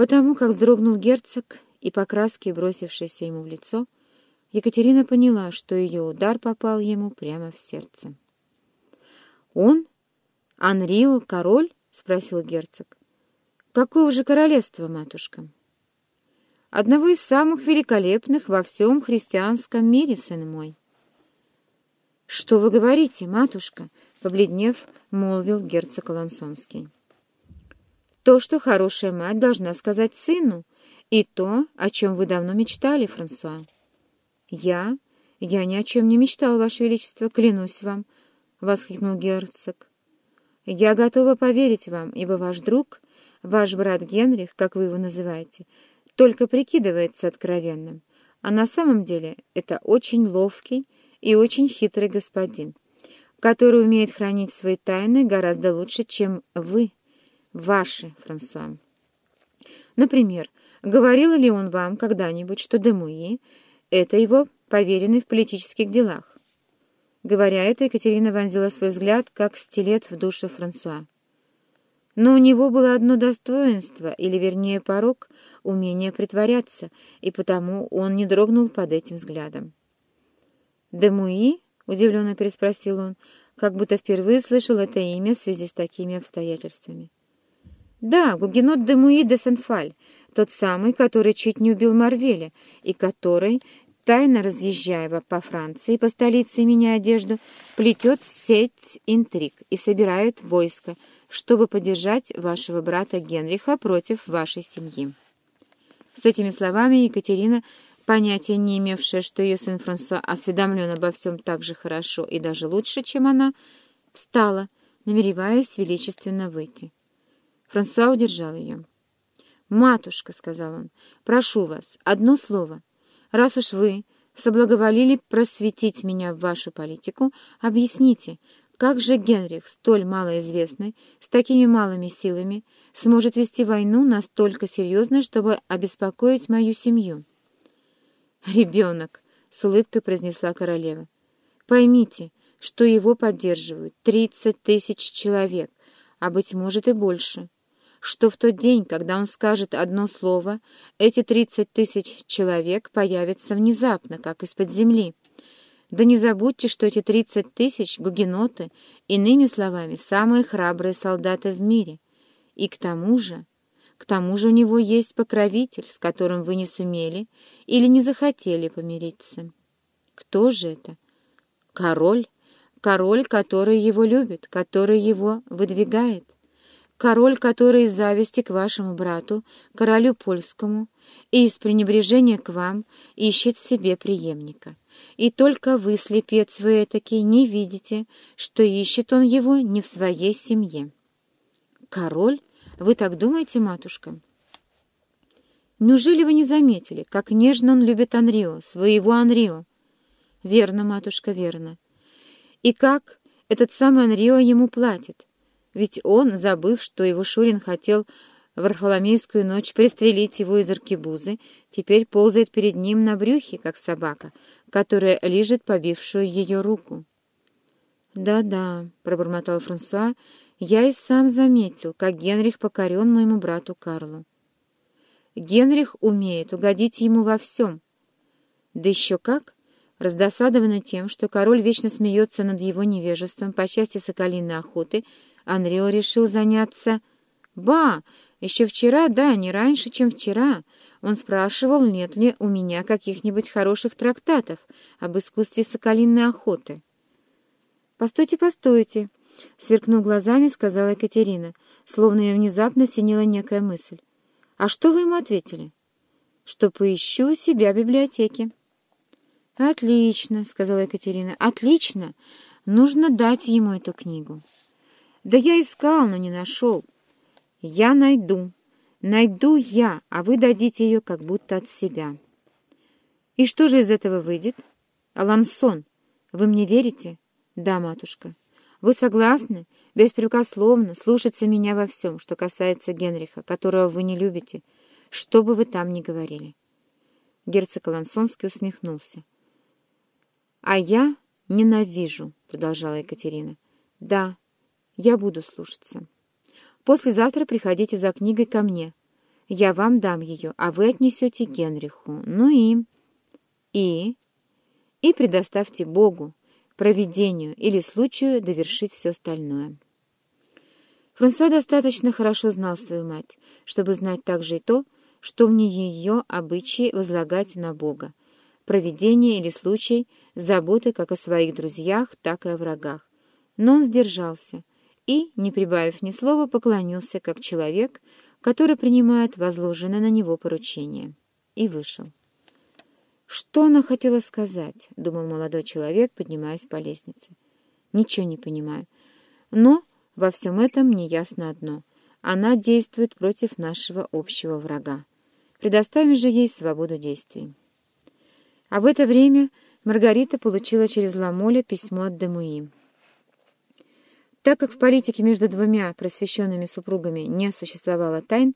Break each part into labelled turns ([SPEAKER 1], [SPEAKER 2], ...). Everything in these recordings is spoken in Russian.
[SPEAKER 1] Потому как вздрогнул герцог и по краске, бросившейся ему в лицо, Екатерина поняла, что ее удар попал ему прямо в сердце. «Он? Анрио, король?» — спросил герцог. «Какого же королевства, матушка?» «Одного из самых великолепных во всем христианском мире, сын мой». «Что вы говорите, матушка?» — побледнев, молвил герцог Лансонский. «То, что хорошая мать должна сказать сыну, и то, о чем вы давно мечтали, Франсуа». «Я? Я ни о чем не мечтал, Ваше Величество, клянусь вам», — воскликнул герцог. «Я готова поверить вам, ибо ваш друг, ваш брат Генрих, как вы его называете, только прикидывается откровенным, а на самом деле это очень ловкий и очень хитрый господин, который умеет хранить свои тайны гораздо лучше, чем вы, ваши, Франсуа. Например, говорил ли он вам когда-нибудь, что Демуи — это его поверенный в политических делах? Говоря это, Екатерина вонзила свой взгляд, как стилет в душу Франсуа. Но у него было одно достоинство, или, вернее, порог, умение притворяться, и потому он не дрогнул под этим взглядом. «Демуи?» — удивленно переспросил он, как будто впервые слышал это имя в связи с такими обстоятельствами. «Да, Гугенот Демуи де Сенфаль, тот самый, который чуть не убил Марвеля, и который, тайно разъезжая по Франции, по столице, меняя одежду, плетет сеть интриг и собирает войско, чтобы поддержать вашего брата Генриха против вашей семьи». С этими словами Екатерина понятия не имевшая, что ее сын Франсуа осведомлен обо всем так же хорошо и даже лучше, чем она, встала, намереваясь величественно выйти. Франсуа удержал ее. «Матушка», — сказал он, — «прошу вас, одно слово. Раз уж вы соблаговолили просветить меня в вашу политику, объясните, как же Генрих, столь малоизвестный, с такими малыми силами, сможет вести войну настолько серьезно, чтобы обеспокоить мою семью?» «Ребенок», — с улыбкой произнесла королева. «Поймите, что его поддерживают тридцать тысяч человек, а, быть может, и больше. Что в тот день, когда он скажет одно слово, эти тридцать тысяч человек появятся внезапно, как из-под земли. Да не забудьте, что эти тридцать тысяч — гугеноты, иными словами, самые храбрые солдаты в мире. И к тому же... К тому же у него есть покровитель, с которым вы не сумели или не захотели помириться. Кто же это? Король. Король, который его любит, который его выдвигает. Король, который из зависти к вашему брату, королю польскому, и из пренебрежения к вам ищет себе преемника. И только вы, слепец вы этакий, не видите, что ищет он его не в своей семье. Король? Вы так думаете, матушка? Неужели вы не заметили, как нежно он любит Анрио, своего Анрио? Верно, матушка, верно. И как этот самый Анрио ему платит? Ведь он, забыв, что его Шурин хотел в Варфоломейскую ночь пристрелить его из аркебузы, теперь ползает перед ним на брюхе, как собака, которая лижет побившую ее руку. «Да-да», — пробормотал Франсуа, я и сам заметил, как Генрих покорен моему брату Карлу. Генрих умеет угодить ему во всем. Да еще как! Раздосадованный тем, что король вечно смеется над его невежеством по части соколиной охоты, Анрио решил заняться... Ба! Еще вчера, да, не раньше, чем вчера, он спрашивал, нет ли у меня каких-нибудь хороших трактатов об искусстве соколиной охоты. «Постойте, постойте!» — сверкнув глазами, сказала Екатерина, словно ее внезапно синила некая мысль. «А что вы ему ответили?» «Что поищу себя в библиотеке». «Отлично», — сказала Екатерина, — «отлично. Нужно дать ему эту книгу». «Да я искал, но не нашел». «Я найду. Найду я, а вы дадите ее как будто от себя». «И что же из этого выйдет?» «Алансон, вы мне верите?» «Да, матушка». Вы согласны, беспрекословно, слушаться меня во всем, что касается Генриха, которого вы не любите, что бы вы там ни говорили?» Герцог Алансонский усмехнулся. «А я ненавижу», — продолжала Екатерина. «Да, я буду слушаться. Послезавтра приходите за книгой ко мне. Я вам дам ее, а вы отнесете Генриху. Ну и... И... И предоставьте Богу, провидению или случаю довершить все остальное. Франсуа достаточно хорошо знал свою мать, чтобы знать также и то, что в нее ее обычаи возлагать на Бога, провидение или случай, заботы как о своих друзьях, так и о врагах. Но он сдержался и, не прибавив ни слова, поклонился как человек, который принимает возложенное на него поручение, и вышел. «Что она хотела сказать?» — думал молодой человек, поднимаясь по лестнице. «Ничего не понимаю. Но во всем этом мне ясно одно. Она действует против нашего общего врага. Предоставим же ей свободу действий». А в это время Маргарита получила через Ламоля письмо от Демуи. Так как в политике между двумя просвещенными супругами не существовало тайн,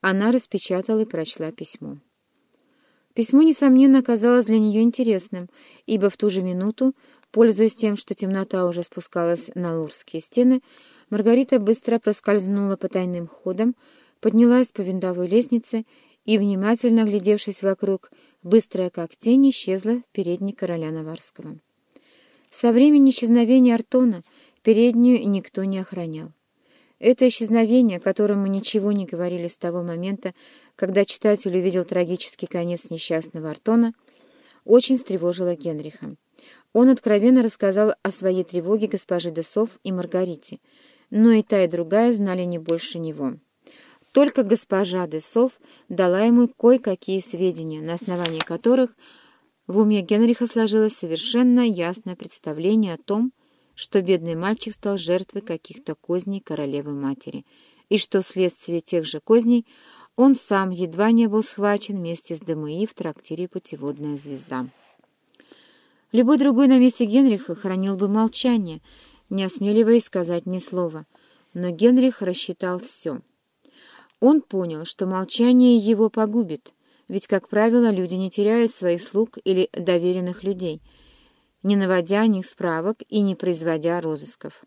[SPEAKER 1] она распечатала и прочла письмо. Письмо, несомненно, оказалось для нее интересным, ибо в ту же минуту, пользуясь тем, что темнота уже спускалась на лурские стены, Маргарита быстро проскользнула по тайным ходам, поднялась по винтовой лестнице и, внимательно оглядевшись вокруг, быстрая как тень исчезла в передней короля Наварского. Со времени исчезновения Артона переднюю никто не охранял. Это исчезновение, о котором мы ничего не говорили с того момента, когда читатель увидел трагический конец несчастного Артона, очень встревожило Генриха. Он откровенно рассказал о своей тревоге госпоже Десов и Маргарите, но и та, и другая знали не больше него. Только госпожа Десов дала ему кое-какие сведения, на основании которых в уме Генриха сложилось совершенно ясное представление о том, что бедный мальчик стал жертвой каких-то козней королевы-матери, и что вследствие тех же козней он сам едва не был схвачен вместе с Демуи в трактире «Путеводная звезда». Любой другой на месте Генриха хранил бы молчание, не осмеливаясь сказать ни слова, но Генрих рассчитал все. Он понял, что молчание его погубит, ведь, как правило, люди не теряют своих слуг или доверенных людей — не наводя о них справок и не производя розысков.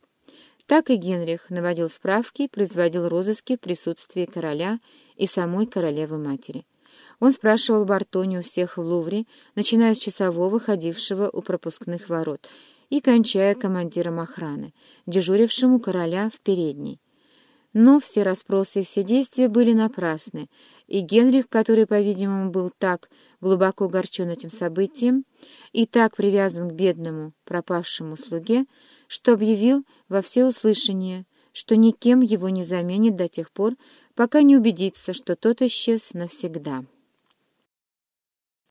[SPEAKER 1] Так и Генрих наводил справки, производил розыски в присутствии короля и самой королевы-матери. Он спрашивал Бартони у всех в Лувре, начиная с часового, ходившего у пропускных ворот, и кончая командиром охраны, дежурившему короля в передней. Но все расспросы и все действия были напрасны, и Генрих, который, по-видимому, был так глубоко огорчен этим событием и так привязан к бедному пропавшему слуге, что объявил во всеуслышание, что никем его не заменит до тех пор, пока не убедится, что тот исчез навсегда.